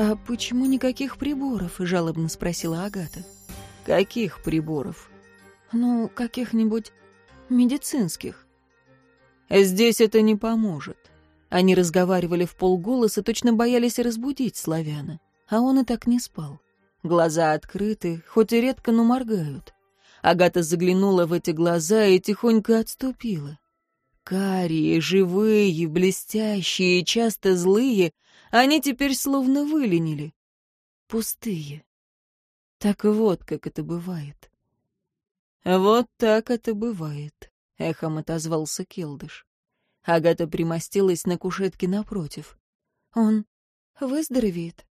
«А почему никаких приборов?» — жалобно спросила Агата. «Каких приборов?» «Ну, каких-нибудь медицинских». «Здесь это не поможет». Они разговаривали в полголоса, точно боялись разбудить славяна. А он и так не спал. Глаза открыты, хоть и редко, но моргают. Агата заглянула в эти глаза и тихонько отступила. Карие, живые, блестящие, часто злые, они теперь словно выленили. Пустые. Так вот, как это бывает. Вот так это бывает, — эхом отозвался Келдыш. Агата примостилась на кушетке напротив. Он выздоровеет?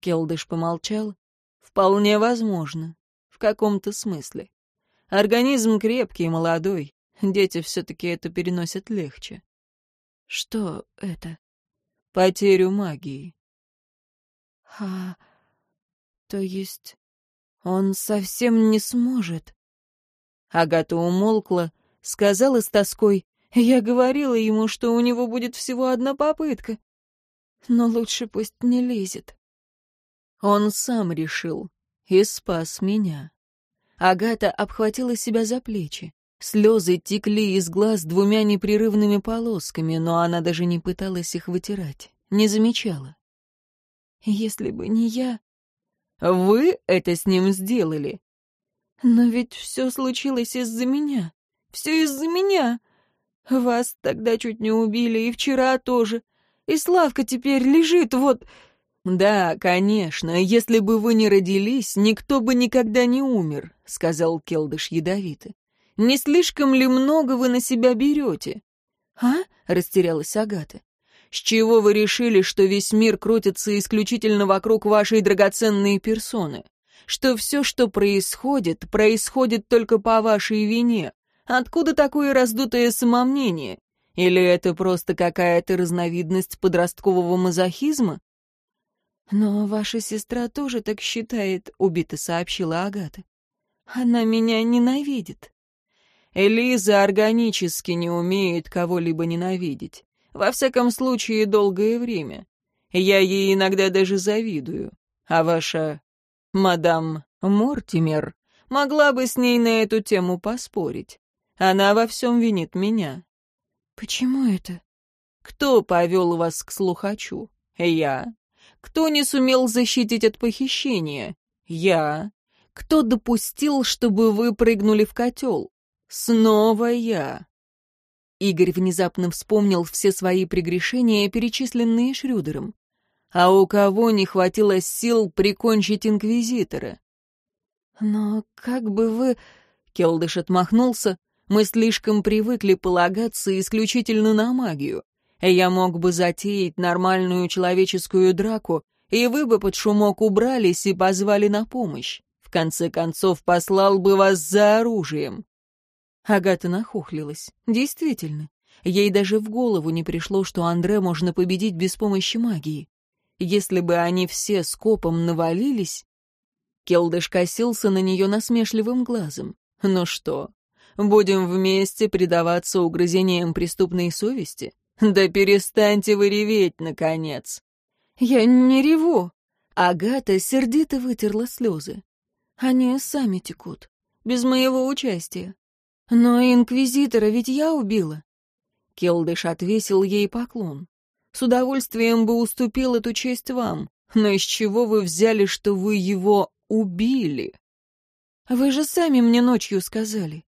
Келдыш помолчал. Вполне возможно. В каком-то смысле. Организм крепкий, молодой. Дети все-таки это переносят легче. Что это? Потерю магии. А, то есть он совсем не сможет? Агата умолкла, сказала с тоской, я говорила ему, что у него будет всего одна попытка. Но лучше пусть не лезет. Он сам решил и спас меня. Агата обхватила себя за плечи. Слезы текли из глаз двумя непрерывными полосками, но она даже не пыталась их вытирать, не замечала. «Если бы не я...» «Вы это с ним сделали?» «Но ведь все случилось из-за меня. Все из-за меня. Вас тогда чуть не убили, и вчера тоже. И Славка теперь лежит вот...» «Да, конечно, если бы вы не родились, никто бы никогда не умер», — сказал Келдыш ядовито. Не слишком ли много вы на себя берете?» «А?» — растерялась Агата. «С чего вы решили, что весь мир крутится исключительно вокруг вашей драгоценной персоны? Что все, что происходит, происходит только по вашей вине? Откуда такое раздутое самомнение? Или это просто какая-то разновидность подросткового мазохизма?» «Но ваша сестра тоже так считает», — убито сообщила Агата. «Она меня ненавидит». Элиза органически не умеет кого-либо ненавидеть. Во всяком случае, долгое время. Я ей иногда даже завидую. А ваша мадам Мортимер могла бы с ней на эту тему поспорить. Она во всем винит меня. Почему это? Кто повел вас к слухачу? Я. Кто не сумел защитить от похищения? Я. Кто допустил, чтобы вы прыгнули в котел? Снова я. Игорь внезапно вспомнил все свои прегрешения, перечисленные Шрюдером. А у кого не хватило сил прикончить инквизитора? Но как бы вы... Келдыш отмахнулся. Мы слишком привыкли полагаться исключительно на магию. Я мог бы затеять нормальную человеческую драку, и вы бы под шумок убрались и позвали на помощь. В конце концов, послал бы вас за оружием. Агата нахохлилась. Действительно, ей даже в голову не пришло, что Андре можно победить без помощи магии. Если бы они все скопом навалились... Келдыш косился на нее насмешливым глазом. «Ну что, будем вместе предаваться угрызениям преступной совести? Да перестаньте вы реветь, наконец!» «Я не реву!» Агата сердито вытерла слезы. «Они сами текут, без моего участия. «Но инквизитора ведь я убила!» Келдыш отвесил ей поклон. «С удовольствием бы уступил эту честь вам, но из чего вы взяли, что вы его убили?» «Вы же сами мне ночью сказали».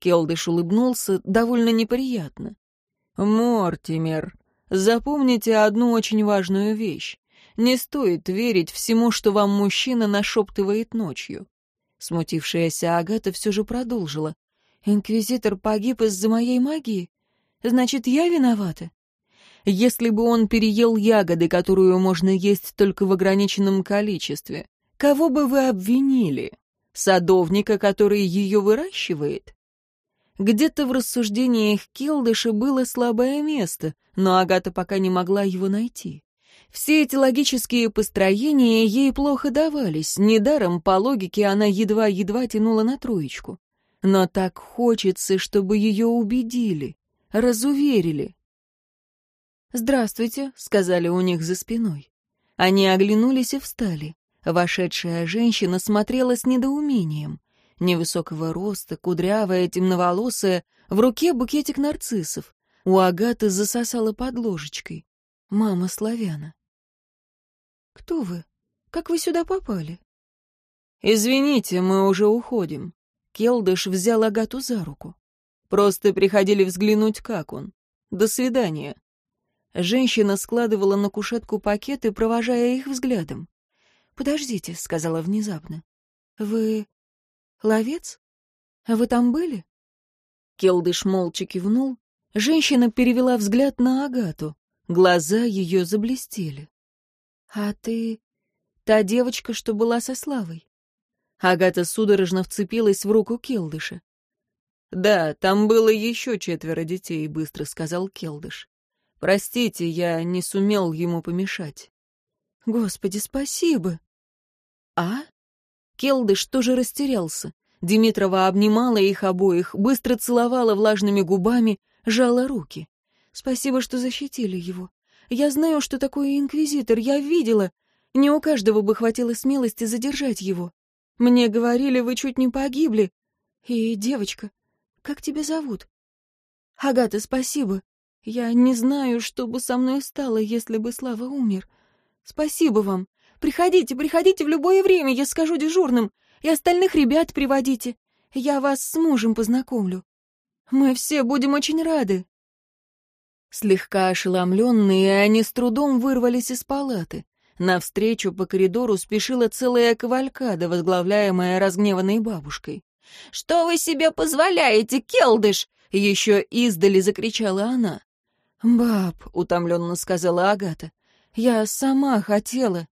Келдыш улыбнулся довольно неприятно. «Мортимер, запомните одну очень важную вещь. Не стоит верить всему, что вам мужчина нашептывает ночью». Смутившаяся Агата все же продолжила. Инквизитор погиб из-за моей магии? Значит, я виновата? Если бы он переел ягоды, которую можно есть только в ограниченном количестве, кого бы вы обвинили? Садовника, который ее выращивает? Где-то в рассуждениях Келдыша было слабое место, но Агата пока не могла его найти. Все эти логические построения ей плохо давались, недаром по логике она едва-едва тянула на троечку. Но так хочется, чтобы ее убедили, разуверили. «Здравствуйте», — сказали у них за спиной. Они оглянулись и встали. Вошедшая женщина смотрела с недоумением. Невысокого роста, кудрявая, темноволосая, в руке букетик нарциссов. У Агаты засосала под ложечкой. Мама славяна. «Кто вы? Как вы сюда попали?» «Извините, мы уже уходим». Келдыш взял Агату за руку. «Просто приходили взглянуть, как он. До свидания». Женщина складывала на кушетку пакеты, провожая их взглядом. «Подождите», — сказала внезапно. «Вы ловец? Вы там были?» Келдыш молча кивнул. Женщина перевела взгляд на Агату. Глаза ее заблестели. «А ты та девочка, что была со Славой?» Агата судорожно вцепилась в руку Келдыша. «Да, там было еще четверо детей», — быстро сказал Келдыш. «Простите, я не сумел ему помешать». «Господи, спасибо!» «А?» Келдыш тоже растерялся. Димитрова обнимала их обоих, быстро целовала влажными губами, жала руки. «Спасибо, что защитили его. Я знаю, что такое инквизитор, я видела. Не у каждого бы хватило смелости задержать его. Мне говорили, вы чуть не погибли. И, девочка, как тебя зовут?» «Агата, спасибо. Я не знаю, что бы со мной стало, если бы Слава умер. Спасибо вам. Приходите, приходите в любое время, я скажу дежурным. И остальных ребят приводите. Я вас с мужем познакомлю. Мы все будем очень рады». Слегка ошеломленные, они с трудом вырвались из палаты. Навстречу по коридору спешила целая кавалькада, возглавляемая разгневанной бабушкой. «Что вы себе позволяете, келдыш?» — еще издали закричала она. «Баб», — утомленно сказала Агата, — «я сама хотела».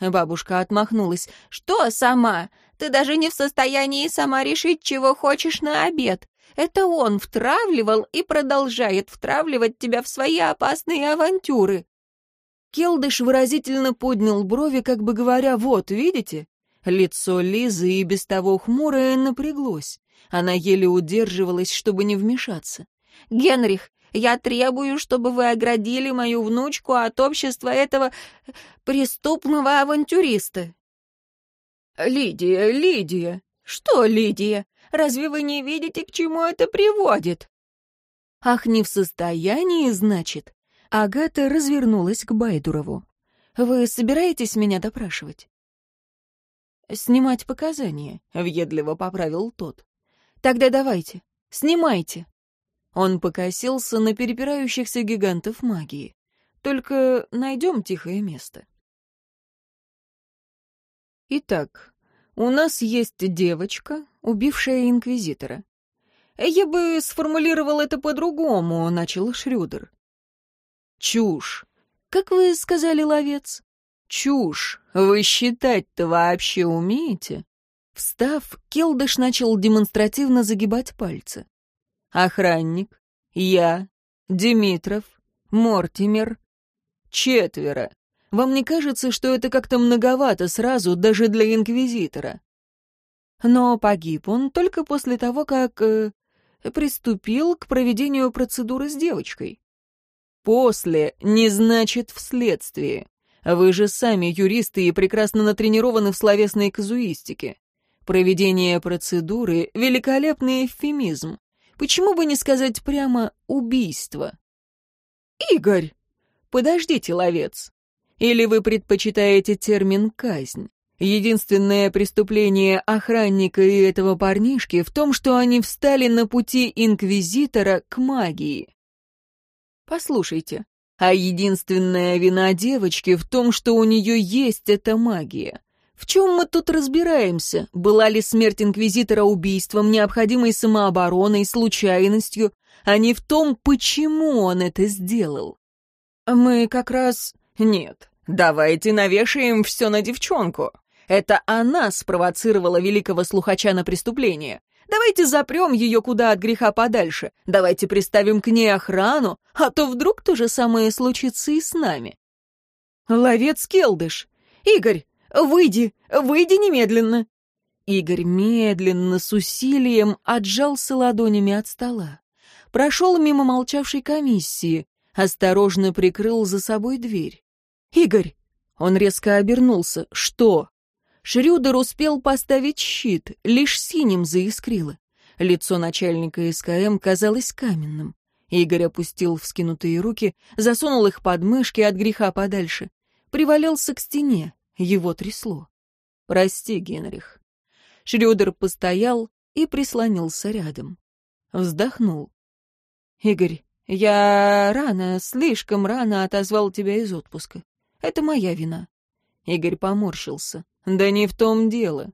Бабушка отмахнулась. «Что сама? Ты даже не в состоянии сама решить, чего хочешь на обед. Это он втравливал и продолжает втравливать тебя в свои опасные авантюры». Келдыш выразительно поднял брови, как бы говоря, «Вот, видите?» Лицо Лизы и без того хмурое напряглось. Она еле удерживалась, чтобы не вмешаться. «Генрих, я требую, чтобы вы оградили мою внучку от общества этого преступного авантюриста». «Лидия, Лидия!» «Что, Лидия? Разве вы не видите, к чему это приводит?» «Ах, не в состоянии, значит?» Агата развернулась к Байдурову. «Вы собираетесь меня допрашивать?» «Снимать показания», — въедливо поправил тот. «Тогда давайте, снимайте». Он покосился на перепирающихся гигантов магии. «Только найдем тихое место». Итак, у нас есть девочка, убившая инквизитора. Я бы сформулировал это по-другому, начал Шрюдер. Чушь. Как вы сказали, ловец? Чушь. Вы считать-то вообще умеете? Встав, Келдыш начал демонстративно загибать пальцы. Охранник, я, Димитров, Мортимер. Четверо. Вам не кажется, что это как-то многовато сразу даже для инквизитора? Но погиб он только после того, как э, приступил к проведению процедуры с девочкой. После не значит вследствие. Вы же сами юристы и прекрасно натренированы в словесной казуистике. Проведение процедуры — великолепный эвфемизм. Почему бы не сказать прямо «убийство»? «Игорь!» «Подождите, ловец. Или вы предпочитаете термин «казнь»? Единственное преступление охранника и этого парнишки в том, что они встали на пути инквизитора к магии. Послушайте, а единственная вина девочки в том, что у нее есть эта магия. В чем мы тут разбираемся? Была ли смерть инквизитора убийством, необходимой самообороной, случайностью, а не в том, почему он это сделал? Мы как раз... Нет, давайте навешаем все на девчонку. Это она спровоцировала великого слухача на преступление. Давайте запрем ее куда от греха подальше. Давайте приставим к ней охрану, а то вдруг то же самое случится и с нами. Ловец Келдыш. Игорь, выйди, выйди немедленно. Игорь медленно, с усилием отжался ладонями от стола. Прошел мимо молчавшей комиссии, осторожно прикрыл за собой дверь. «Игорь, Он резко обернулся. «Что?» Шрюдер успел поставить щит, лишь синим заискрило. Лицо начальника СКМ казалось каменным. Игорь опустил вскинутые руки, засунул их под мышки от греха подальше. Привалился к стене, его трясло. «Прости, Генрих». Шрёдер постоял и прислонился рядом. Вздохнул. «Игорь, я рано, слишком рано отозвал тебя из отпуска. Это моя вина». Игорь поморщился. «Да не в том дело».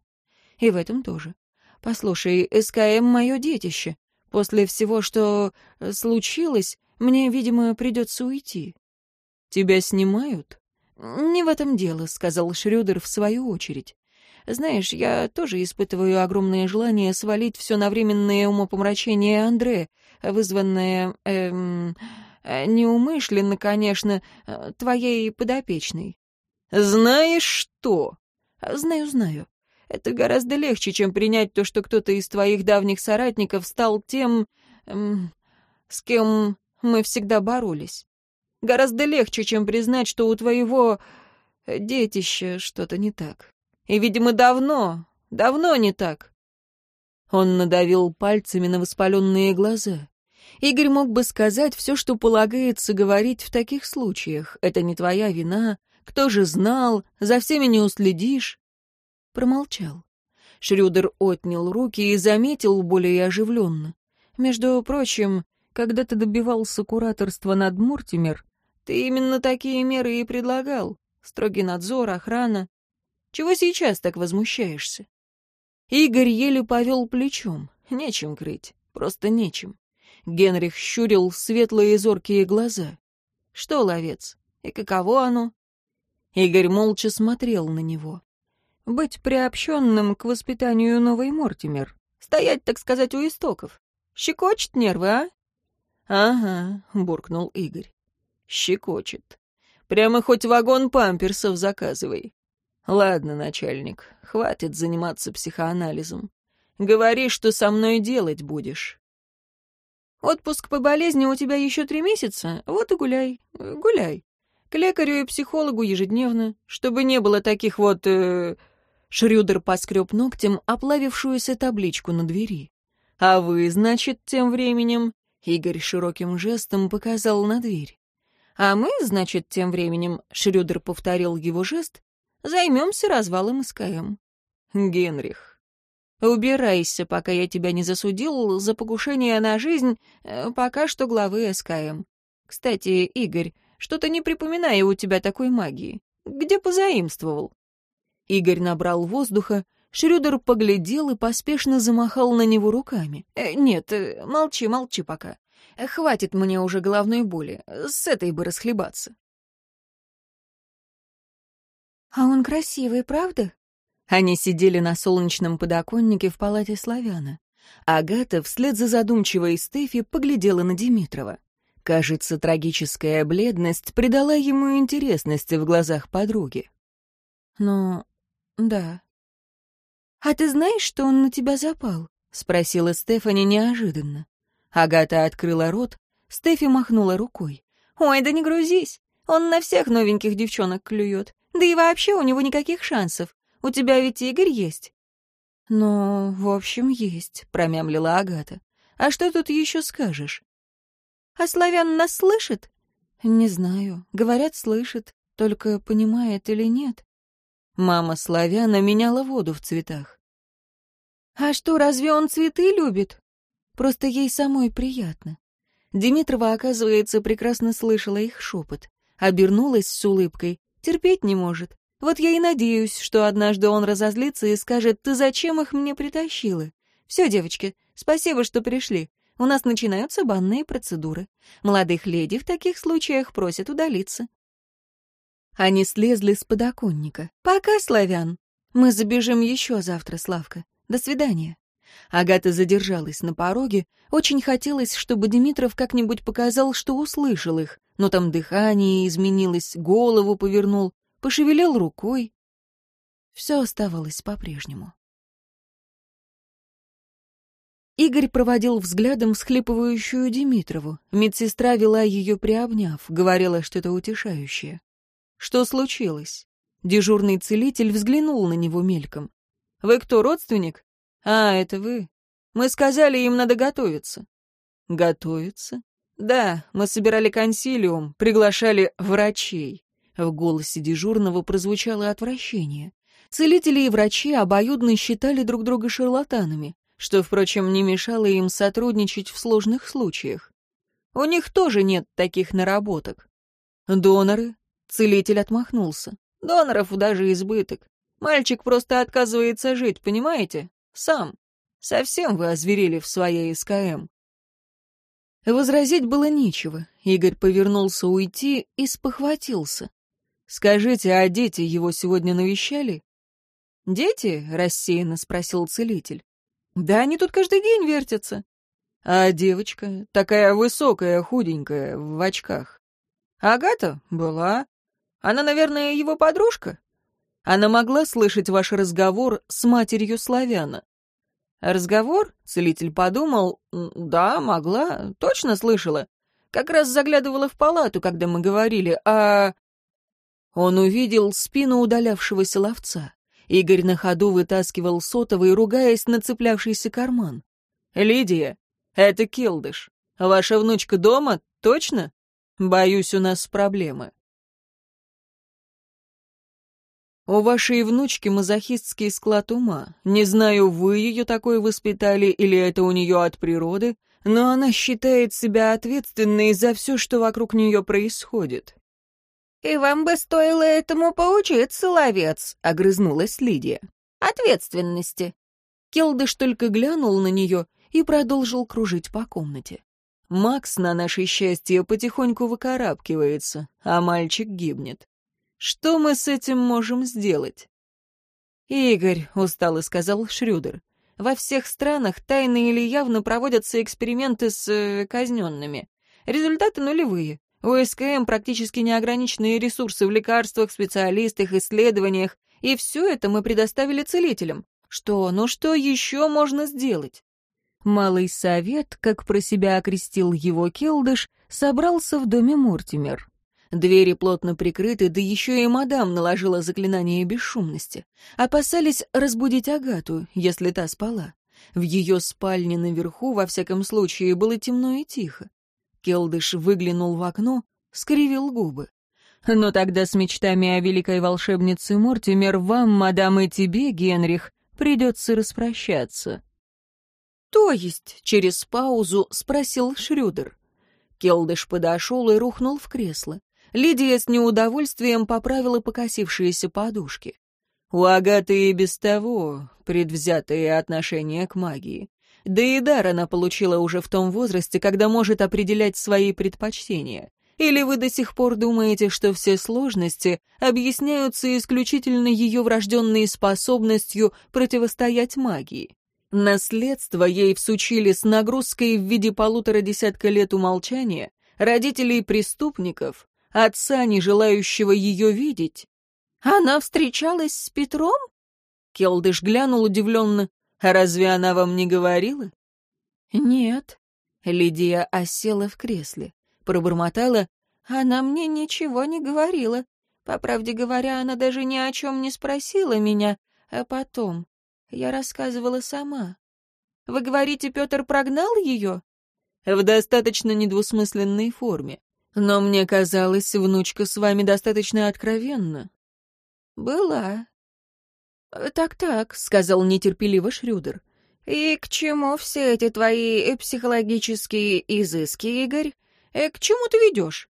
«И в этом тоже. Послушай, СКМ — мое детище. После всего, что э, случилось, мне, видимо, придется уйти». «Тебя снимают?» «Не в этом дело», — сказал Шрёдер в свою очередь. «Знаешь, я тоже испытываю огромное желание свалить все на временное умопомрачение Андре, вызванное, эм, э, неумышленно, конечно, э, твоей подопечной». «Знаешь что?» «Знаю, знаю. Это гораздо легче, чем принять то, что кто-то из твоих давних соратников стал тем, эм, с кем мы всегда боролись. Гораздо легче, чем признать, что у твоего детища что-то не так. И, видимо, давно, давно не так. Он надавил пальцами на воспаленные глаза. Игорь мог бы сказать все, что полагается говорить в таких случаях. Это не твоя вина. Кто же знал? За всеми не уследишь. Промолчал. Шрюдер отнял руки и заметил более оживленно. Между прочим, когда ты добивался кураторства над Муртимер, ты именно такие меры и предлагал. Строгий надзор, охрана. Чего сейчас так возмущаешься? Игорь еле повел плечом. Нечем крыть, просто нечем. Генрих щурил светлые зоркие глаза. Что, ловец, и каково оно? Игорь молча смотрел на него. Быть приобщенным к воспитанию новой Мортимер. Стоять, так сказать, у истоков. Щекочет нервы, а? Ага, буркнул Игорь щекочет. Прямо хоть вагон памперсов заказывай. Ладно, начальник, хватит заниматься психоанализом. Говори, что со мной делать будешь. Отпуск по болезни у тебя еще три месяца, вот и гуляй, гуляй. К лекарю и психологу ежедневно, чтобы не было таких вот... Э... Шрюдер поскреб ногтем оплавившуюся табличку на двери. А вы, значит, тем временем... Игорь широким жестом показал на дверь. А мы, значит, тем временем, Шрюдер повторил его жест, займемся развалом СКМ. Генрих, убирайся, пока я тебя не засудил за покушение на жизнь э, пока что главы СКМ. Кстати, Игорь, что-то не припоминаю у тебя такой магии. Где позаимствовал? Игорь набрал воздуха, Шрюдер поглядел и поспешно замахал на него руками. «Э, «Нет, э, молчи, молчи пока. Хватит мне уже головной боли, с этой бы расхлебаться. «А он красивый, правда?» Они сидели на солнечном подоконнике в палате Славяна. Агата вслед за задумчивой Стефи поглядела на Димитрова. Кажется, трагическая бледность придала ему интересности в глазах подруги. «Ну, да». «А ты знаешь, что он на тебя запал?» — спросила Стефани неожиданно. Агата открыла рот, Стефи махнула рукой. «Ой, да не грузись, он на всех новеньких девчонок клюет. Да и вообще у него никаких шансов. У тебя ведь Игорь есть». «Ну, в общем, есть», — промямлила Агата. «А что тут еще скажешь?» «А славян нас слышит?» «Не знаю. Говорят, слышит. Только понимает или нет». Мама славяна меняла воду в цветах. «А что, разве он цветы любит?» Просто ей самой приятно. Димитрова, оказывается, прекрасно слышала их шепот. Обернулась с улыбкой. Терпеть не может. Вот я и надеюсь, что однажды он разозлится и скажет, «Ты зачем их мне притащила?» «Все, девочки, спасибо, что пришли. У нас начинаются банные процедуры. Молодых леди в таких случаях просят удалиться». Они слезли с подоконника. «Пока, славян. Мы забежим еще завтра, Славка. До свидания». Агата задержалась на пороге. Очень хотелось, чтобы Димитров как-нибудь показал, что услышал их. Но там дыхание изменилось, голову повернул, пошевелил рукой. Все оставалось по-прежнему. Игорь проводил взглядом всхлипывающую Димитрову. Медсестра вела ее приобняв, говорила что-то утешающее. Что случилось? Дежурный целитель взглянул на него мельком. «Вы кто, родственник?» «А, это вы. Мы сказали, им надо готовиться». «Готовиться?» «Да, мы собирали консилиум, приглашали врачей». В голосе дежурного прозвучало отвращение. Целители и врачи обоюдно считали друг друга шарлатанами, что, впрочем, не мешало им сотрудничать в сложных случаях. У них тоже нет таких наработок. Доноры? Целитель отмахнулся. Доноров даже избыток. Мальчик просто отказывается жить, понимаете? Сам. Совсем вы озверели в своей СКМ. Возразить было нечего. Игорь повернулся уйти и спохватился. «Скажите, а дети его сегодня навещали?» «Дети?» — рассеянно спросил целитель. «Да они тут каждый день вертятся». «А девочка? Такая высокая, худенькая, в очках». «Агата? Была. Она, наверное, его подружка?» Она могла слышать ваш разговор с матерью Славяна. Разговор? Целитель подумал. Да, могла. Точно слышала. Как раз заглядывала в палату, когда мы говорили, а... Он увидел спину удалявшегося ловца. Игорь на ходу вытаскивал сотовый, ругаясь на цеплявшийся карман. «Лидия, это Килдыш. Ваша внучка дома? Точно? Боюсь, у нас проблемы». «У вашей внучки мазохистский склад ума. Не знаю, вы ее такой воспитали или это у нее от природы, но она считает себя ответственной за все, что вокруг нее происходит. «И вам бы стоило этому поучиться, ловец», — огрызнулась Лидия. «Ответственности». Келдыш только глянул на нее и продолжил кружить по комнате. Макс, на наше счастье, потихоньку выкарабкивается, а мальчик гибнет. Что мы с этим можем сделать? «Игорь», — устало сказал Шрюдер, — «во всех странах тайно или явно проводятся эксперименты с э, казненными. Результаты нулевые. У СКМ практически неограниченные ресурсы в лекарствах, специалистах, исследованиях, и все это мы предоставили целителям. Что, ну что еще можно сделать? Малый совет, как про себя окрестил его Келдыш, собрался в доме Мортимер. Двери плотно прикрыты, да еще и мадам наложила заклинание бесшумности. Опасались разбудить Агату, если та спала. В ее спальне наверху, во всяком случае, было темно и тихо. Келдыш выглянул в окно, скривил губы. «Но тогда с мечтами о великой волшебнице Мортимер вам, мадам, и тебе, Генрих, придется распрощаться». «То есть?» — через паузу спросил Шрюдер. Келдыш подошел и рухнул в кресло. Лидия с неудовольствием поправила покосившиеся подушки. У Агаты и без того предвзятые отношения к магии. Да и дар она получила уже в том возрасте, когда может определять свои предпочтения. Или вы до сих пор думаете, что все сложности объясняются исключительно ее врожденной способностью противостоять магии? Наследство ей всучили с нагрузкой в виде полутора десятка лет умолчания, родителей преступников, отца, не желающего ее видеть. Она встречалась с Петром? Келдыш глянул удивленно. Разве она вам не говорила? Нет. Лидия осела в кресле, пробормотала. Она мне ничего не говорила. По правде говоря, она даже ни о чем не спросила меня, а потом. Я рассказывала сама. Вы говорите, Петр прогнал ее? В достаточно недвусмысленной форме. Но мне казалось, внучка с вами достаточно откровенна. Была. «Так-так», — сказал нетерпеливо Шрюдер. «И к чему все эти твои э, психологические изыски, Игорь? Э, к чему ты ведешь?»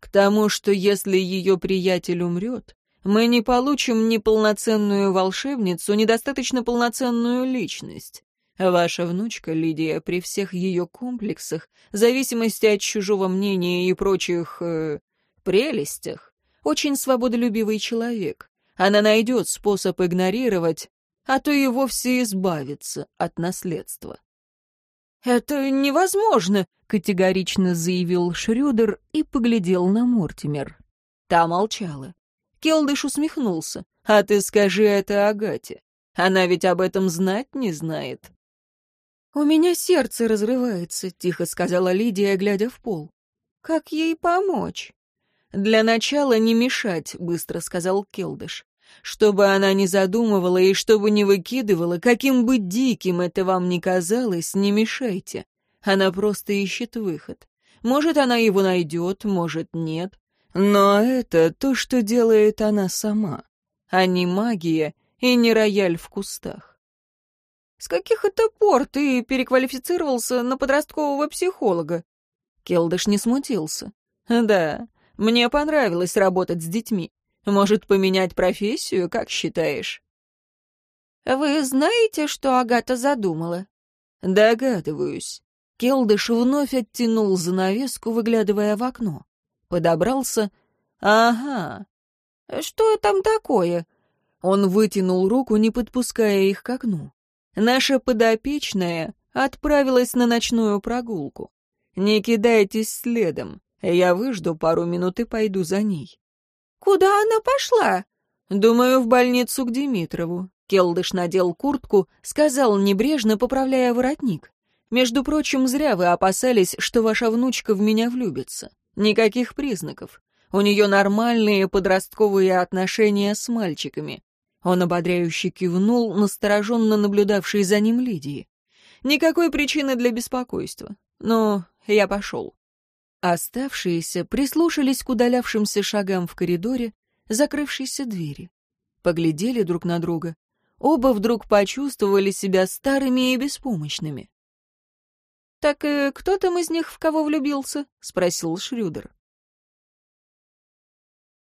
«К тому, что если ее приятель умрет, мы не получим ни полноценную волшебницу, ни достаточно полноценную личность. Ваша внучка Лидия при всех ее комплексах, зависимости от чужого мнения и прочих... Э, прелестях, очень свободолюбивый человек. Она найдет способ игнорировать, а то и вовсе избавиться от наследства. «Это невозможно», — категорично заявил Шрёдер и поглядел на Мортимер. Та молчала. Келдыш усмехнулся. «А ты скажи это Агате. Она ведь об этом знать не знает». «У меня сердце разрывается», — тихо сказала Лидия, глядя в пол. «Как ей помочь?» «Для начала не мешать», — быстро сказал Келдыш. «Чтобы она не задумывала и чтобы не выкидывала, каким бы диким это вам ни казалось, не мешайте. Она просто ищет выход. Может, она его найдет, может, нет. Но это то, что делает она сама, а не магия и не рояль в кустах. «С каких это пор ты переквалифицировался на подросткового психолога?» Келдыш не смутился. «Да, мне понравилось работать с детьми. Может, поменять профессию, как считаешь?» «Вы знаете, что Агата задумала?» «Догадываюсь». Келдыш вновь оттянул занавеску, выглядывая в окно. Подобрался. «Ага». «Что там такое?» Он вытянул руку, не подпуская их к окну. Наша подопечная отправилась на ночную прогулку. Не кидайтесь следом. Я выжду пару минут и пойду за ней. Куда она пошла? Думаю, в больницу к Димитрову. Келдыш надел куртку, сказал небрежно, поправляя воротник. Между прочим, зря вы опасались, что ваша внучка в меня влюбится. Никаких признаков. У нее нормальные подростковые отношения с мальчиками. Он ободряюще кивнул, настороженно наблюдавший за ним Лидии. Никакой причины для беспокойства. Но я пошел. Оставшиеся прислушались к удалявшимся шагам в коридоре, закрывшейся двери. Поглядели друг на друга. Оба вдруг почувствовали себя старыми и беспомощными. «Так э, кто там из них в кого влюбился?» — спросил Шрюдер.